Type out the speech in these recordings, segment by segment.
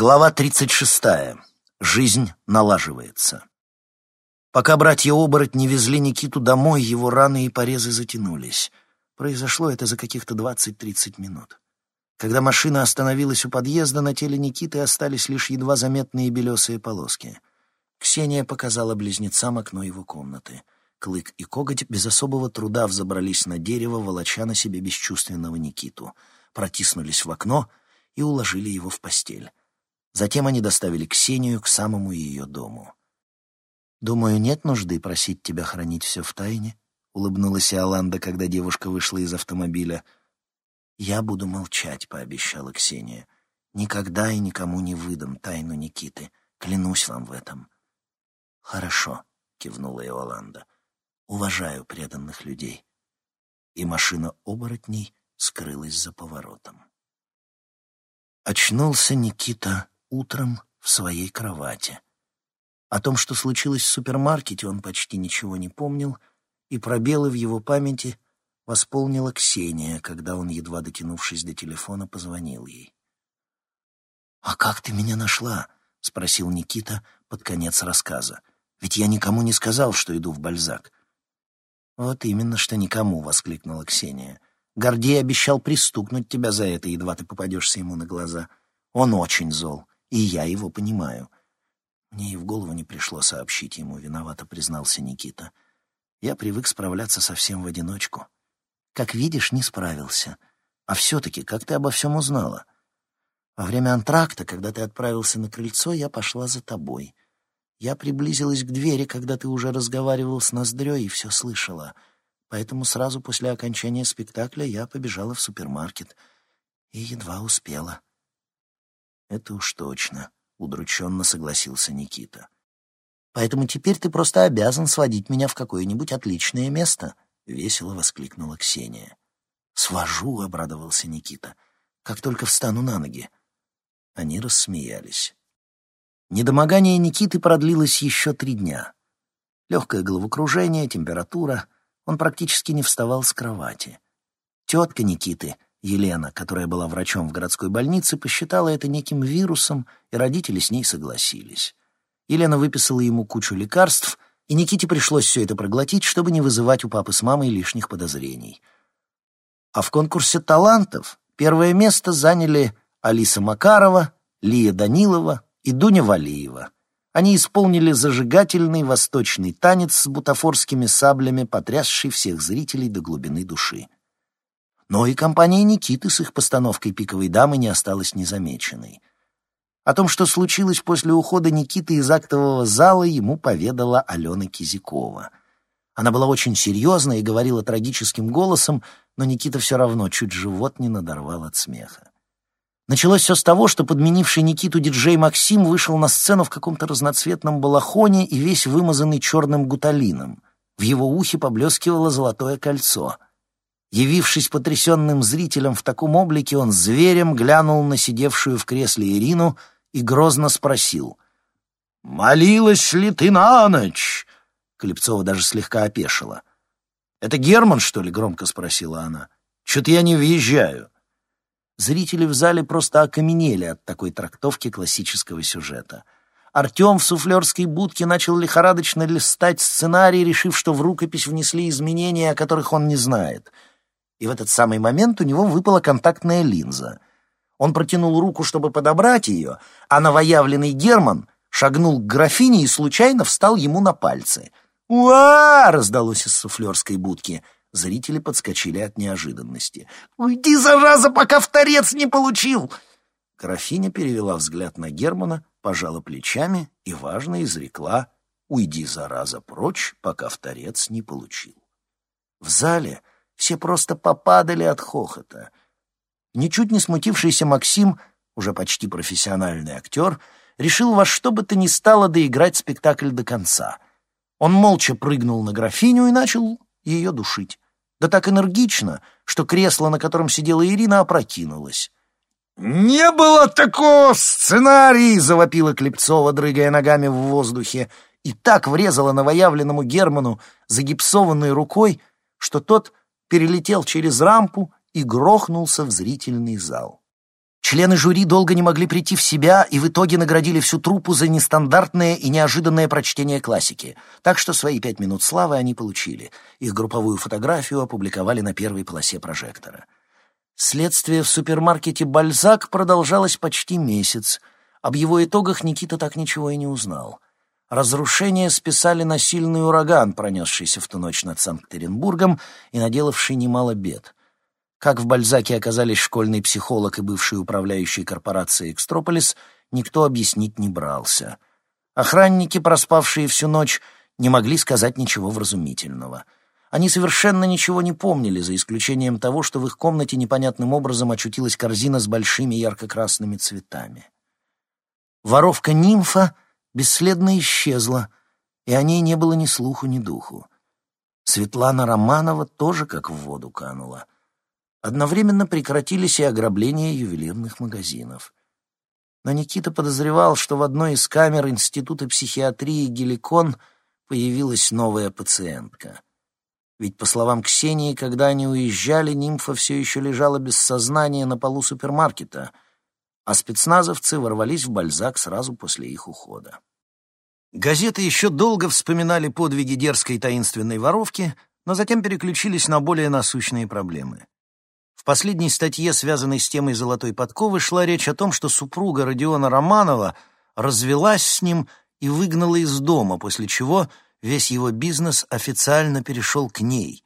Глава 36. Жизнь налаживается. Пока братья-оборотни везли Никиту домой, его раны и порезы затянулись. Произошло это за каких-то 20-30 минут. Когда машина остановилась у подъезда, на теле Никиты остались лишь едва заметные белесые полоски. Ксения показала близнецам окно его комнаты. Клык и коготь без особого труда взобрались на дерево, волоча на себе бесчувственного Никиту, протиснулись в окно и уложили его в постель. Затем они доставили Ксению к самому ее дому. «Думаю, нет нужды просить тебя хранить все в тайне», — улыбнулась Иоланда, когда девушка вышла из автомобиля. «Я буду молчать», — пообещала Ксения. «Никогда и никому не выдам тайну Никиты. Клянусь вам в этом». «Хорошо», — кивнула Иоланда. «Уважаю преданных людей». И машина оборотней скрылась за поворотом. Очнулся Никита утром в своей кровати. О том, что случилось в супермаркете, он почти ничего не помнил, и пробелы в его памяти восполнила Ксения, когда он, едва дотянувшись до телефона, позвонил ей. «А как ты меня нашла?» — спросил Никита под конец рассказа. «Ведь я никому не сказал, что иду в Бальзак». «Вот именно, что никому!» — воскликнула Ксения. «Гордей обещал пристукнуть тебя за это, едва ты попадешься ему на глаза. Он очень зол и я его понимаю. Мне и в голову не пришло сообщить ему, виновато признался Никита. Я привык справляться совсем в одиночку. Как видишь, не справился. А все-таки, как ты обо всем узнала? Во время антракта, когда ты отправился на крыльцо, я пошла за тобой. Я приблизилась к двери, когда ты уже разговаривал с Ноздрёй и все слышала. Поэтому сразу после окончания спектакля я побежала в супермаркет и едва успела. «Это уж точно», — удрученно согласился Никита. «Поэтому теперь ты просто обязан сводить меня в какое-нибудь отличное место», — весело воскликнула Ксения. «Свожу», — обрадовался Никита, — «как только встану на ноги». Они рассмеялись. Недомогание Никиты продлилось еще три дня. Легкое головокружение, температура. Он практически не вставал с кровати. Тетка Никиты — Елена, которая была врачом в городской больнице, посчитала это неким вирусом, и родители с ней согласились. Елена выписала ему кучу лекарств, и Никите пришлось все это проглотить, чтобы не вызывать у папы с мамой лишних подозрений. А в конкурсе талантов первое место заняли Алиса Макарова, Лия Данилова и Дуня Валиева. Они исполнили зажигательный восточный танец с бутафорскими саблями, потрясший всех зрителей до глубины души. Но и компания Никиты с их постановкой «Пиковой дамы» не осталась незамеченной. О том, что случилось после ухода Никиты из актового зала, ему поведала Алена Кизякова. Она была очень серьезна и говорила трагическим голосом, но Никита все равно чуть живот не надорвал от смеха. Началось все с того, что подменивший Никиту диджей Максим вышел на сцену в каком-то разноцветном балахоне и весь вымазанный черным гуталином. В его ухе поблескивало золотое кольцо — Явившись потрясенным зрителям в таком облике, он зверем глянул на сидевшую в кресле Ирину и грозно спросил. «Молилась ли ты на ночь?» Клепцова даже слегка опешила. «Это Герман, что ли?» — громко спросила она. «Чё-то я не въезжаю». Зрители в зале просто окаменели от такой трактовки классического сюжета. Артем в суфлерской будке начал лихорадочно листать сценарий, решив, что в рукопись внесли изменения, о которых он не знает — и в этот самый момент у него выпала контактная линза. Он протянул руку, чтобы подобрать ее, а новоявленный Герман шагнул к графине и случайно встал ему на пальцы. «Уа!» — раздалось из суфлерской будки. Зрители подскочили от неожиданности. «Уйди, зараза, пока в торец не получил!» Графиня перевела взгляд на Германа, пожала плечами и, важно, изрекла «Уйди, зараза, прочь, пока в торец не получил». В зале все просто попадали от хохота. Ничуть не смутившийся Максим, уже почти профессиональный актер, решил во что бы то ни стало доиграть спектакль до конца. Он молча прыгнул на графиню и начал ее душить. Да так энергично, что кресло, на котором сидела Ирина, опрокинулось. «Не было такого в сценарии!» — завопила Клепцова, дрыгая ногами в воздухе, и так врезала новоявленному Герману загипсованной рукой, что тот перелетел через рампу и грохнулся в зрительный зал. Члены жюри долго не могли прийти в себя и в итоге наградили всю труппу за нестандартное и неожиданное прочтение классики. Так что свои пять минут славы они получили. Их групповую фотографию опубликовали на первой полосе прожектора. Следствие в супермаркете «Бальзак» продолжалось почти месяц. Об его итогах Никита так ничего и не узнал. Разрушения списали на сильный ураган, пронесшийся в ту ночь над Санкт-Петербургом и наделавший немало бед. Как в Бальзаке оказались школьный психолог и бывший управляющий корпорацией «Экстрополис», никто объяснить не брался. Охранники, проспавшие всю ночь, не могли сказать ничего вразумительного. Они совершенно ничего не помнили, за исключением того, что в их комнате непонятным образом очутилась корзина с большими ярко-красными цветами. Воровка-нимфа бесследно исчезла, и о ней не было ни слуху, ни духу. Светлана Романова тоже как в воду канула — Одновременно прекратились и ограбления ювелирных магазинов. Но Никита подозревал, что в одной из камер Института психиатрии «Геликон» появилась новая пациентка. Ведь, по словам Ксении, когда они уезжали, нимфа все еще лежала без сознания на полу супермаркета, а спецназовцы ворвались в Бальзак сразу после их ухода. Газеты еще долго вспоминали подвиги дерзкой таинственной воровки, но затем переключились на более насущные проблемы. В последней статье, связанной с темой «Золотой подковы», шла речь о том, что супруга Родиона Романова развелась с ним и выгнала из дома, после чего весь его бизнес официально перешел к ней.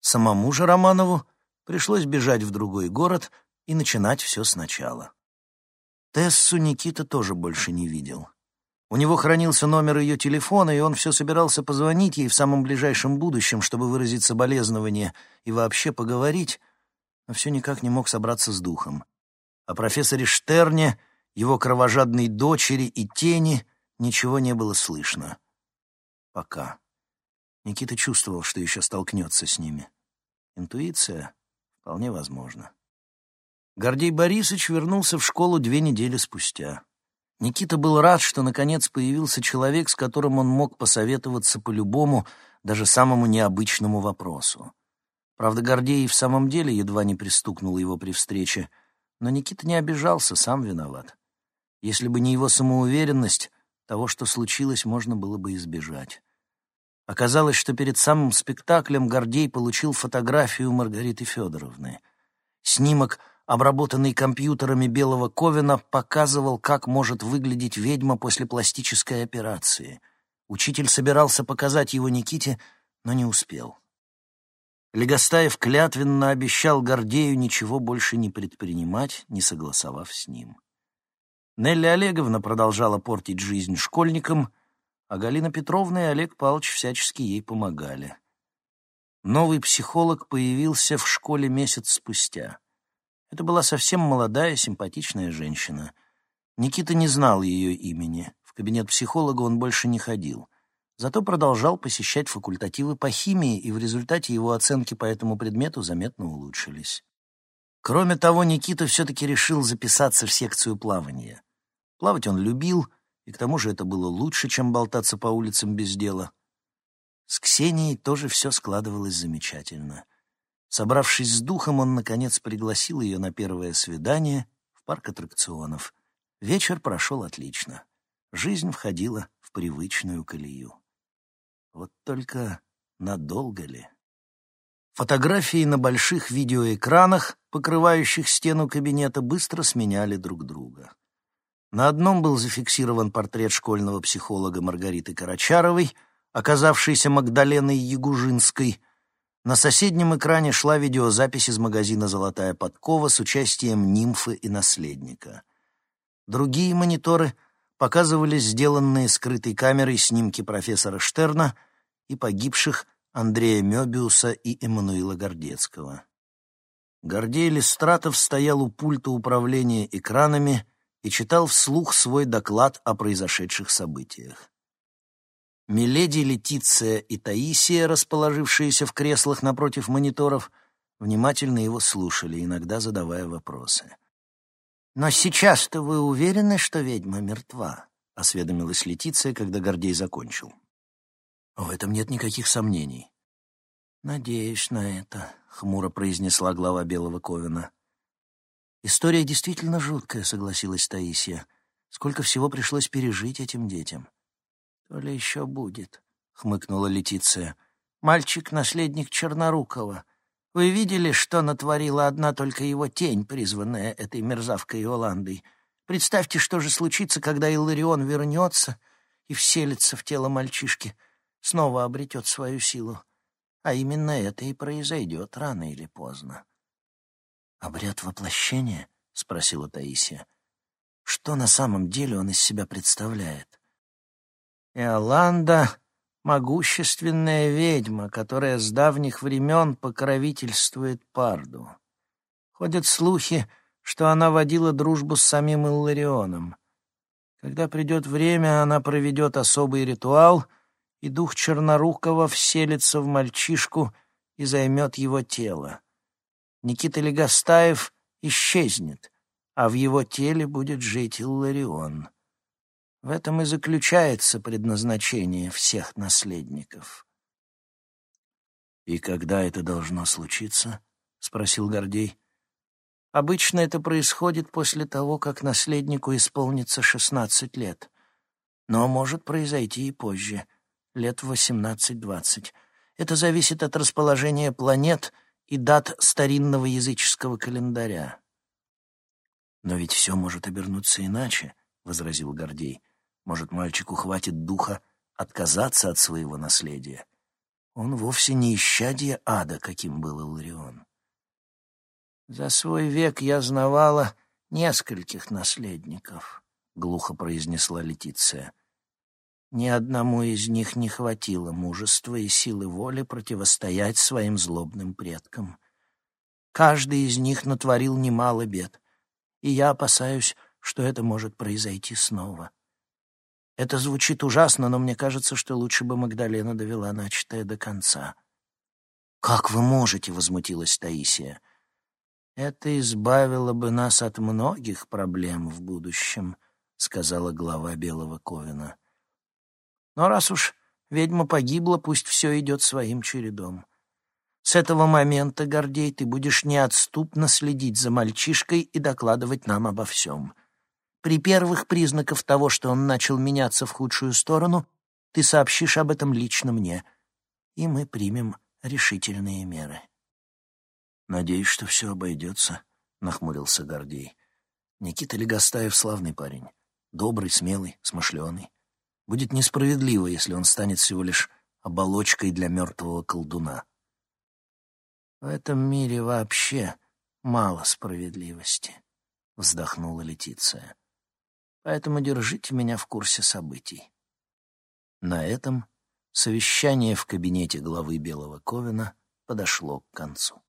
Самому же Романову пришлось бежать в другой город и начинать все сначала. Тессу Никита тоже больше не видел. У него хранился номер ее телефона, и он все собирался позвонить ей в самом ближайшем будущем, чтобы выразить соболезнование и вообще поговорить, но все никак не мог собраться с духом. О профессоре Штерне, его кровожадной дочери и тени ничего не было слышно. Пока. Никита чувствовал, что еще столкнется с ними. Интуиция? Вполне возможно. Гордей Борисович вернулся в школу две недели спустя. Никита был рад, что наконец появился человек, с которым он мог посоветоваться по любому, даже самому необычному вопросу. Правда, Гордей в самом деле едва не пристукнул его при встрече, но Никита не обижался, сам виноват. Если бы не его самоуверенность, того, что случилось, можно было бы избежать. Оказалось, что перед самым спектаклем Гордей получил фотографию Маргариты Федоровны. Снимок, обработанный компьютерами Белого Ковина, показывал, как может выглядеть ведьма после пластической операции. Учитель собирался показать его Никите, но не успел. Легостаев клятвенно обещал Гордею ничего больше не предпринимать, не согласовав с ним. Нелли Олеговна продолжала портить жизнь школьникам, а Галина Петровна и Олег Павлович всячески ей помогали. Новый психолог появился в школе месяц спустя. Это была совсем молодая, симпатичная женщина. Никита не знал ее имени. В кабинет психолога он больше не ходил. Зато продолжал посещать факультативы по химии, и в результате его оценки по этому предмету заметно улучшились. Кроме того, Никита все-таки решил записаться в секцию плавания. Плавать он любил, и к тому же это было лучше, чем болтаться по улицам без дела. С Ксенией тоже все складывалось замечательно. Собравшись с духом, он, наконец, пригласил ее на первое свидание в парк аттракционов. Вечер прошел отлично. Жизнь входила в привычную колею. Вот только надолго ли? Фотографии на больших видеоэкранах, покрывающих стену кабинета, быстро сменяли друг друга. На одном был зафиксирован портрет школьного психолога Маргариты Карачаровой, оказавшейся Магдаленой Ягужинской. На соседнем экране шла видеозапись из магазина «Золотая подкова» с участием нимфы и наследника. Другие мониторы — показывали сделанные скрытой камерой снимки профессора Штерна и погибших Андрея Мёбиуса и Эммануила Гордецкого. Гордей Листратов стоял у пульта управления экранами и читал вслух свой доклад о произошедших событиях. Миледи, Летиция и Таисия, расположившиеся в креслах напротив мониторов, внимательно его слушали, иногда задавая вопросы. «Но сейчас-то вы уверены, что ведьма мертва?» — осведомилась Летиция, когда Гордей закончил. «В этом нет никаких сомнений». «Надеюсь на это», — хмуро произнесла глава Белого Ковина. История действительно жуткая, согласилась Таисия. Сколько всего пришлось пережить этим детям. То ли еще будет, хмыкнула Летиция. Мальчик — наследник Чернорукова. Вы видели, что натворила одна только его тень, призванная этой мерзавкой Иоландой? Представьте, что же случится, когда Иларион вернется и вселится в тело мальчишки, снова обретет свою силу. А именно это и произойдет рано или поздно. «Обряд воплощения?» — спросила Таисия. «Что на самом деле он из себя представляет?» «Иоланда — могущественная ведьма, которая с давних времен покровительствует Парду. Ходят слухи, что она водила дружбу с самим Илларионом. Когда придет время, она проведет особый ритуал, и дух Чернорукова вселится в мальчишку и займет его тело. Никита Легостаев исчезнет, а в его теле будет жить Илларион. В этом и заключается предназначение всех наследников. «И когда это должно случиться?» — спросил Гордей. «Обычно это происходит после того, как наследнику исполнится шестнадцать лет. Но может произойти и позже, лет восемнадцать-двадцать. Это зависит от расположения планет и дат старинного языческого календаря. «Но ведь все может обернуться иначе», — возразил Гордей. «Может, мальчику хватит духа отказаться от своего наследия? Он вовсе не исчадие ада, каким был Иларион». «За свой век я знавала нескольких наследников», — глухо произнесла Летиция. Ни одному из них не хватило мужества и силы воли противостоять своим злобным предкам. Каждый из них натворил немало бед, и я опасаюсь, что это может произойти снова. Это звучит ужасно, но мне кажется, что лучше бы Магдалена довела начатое до конца. «Как вы можете?» — возмутилась Таисия. «Это избавило бы нас от многих проблем в будущем», — сказала глава Белого Ковина. Но раз уж ведьма погибла, пусть все идет своим чередом. С этого момента, Гордей, ты будешь неотступно следить за мальчишкой и докладывать нам обо всем. При первых признаках того, что он начал меняться в худшую сторону, ты сообщишь об этом лично мне, и мы примем решительные меры. «Надеюсь, что все обойдется», — нахмурился Гордей. «Никита Легостаев славный парень, добрый, смелый, смышленый. Будет несправедливо, если он станет всего лишь оболочкой для мертвого колдуна. В этом мире вообще мало справедливости, — вздохнула Летиция. Поэтому держите меня в курсе событий. На этом совещание в кабинете главы Белого Ковена подошло к концу.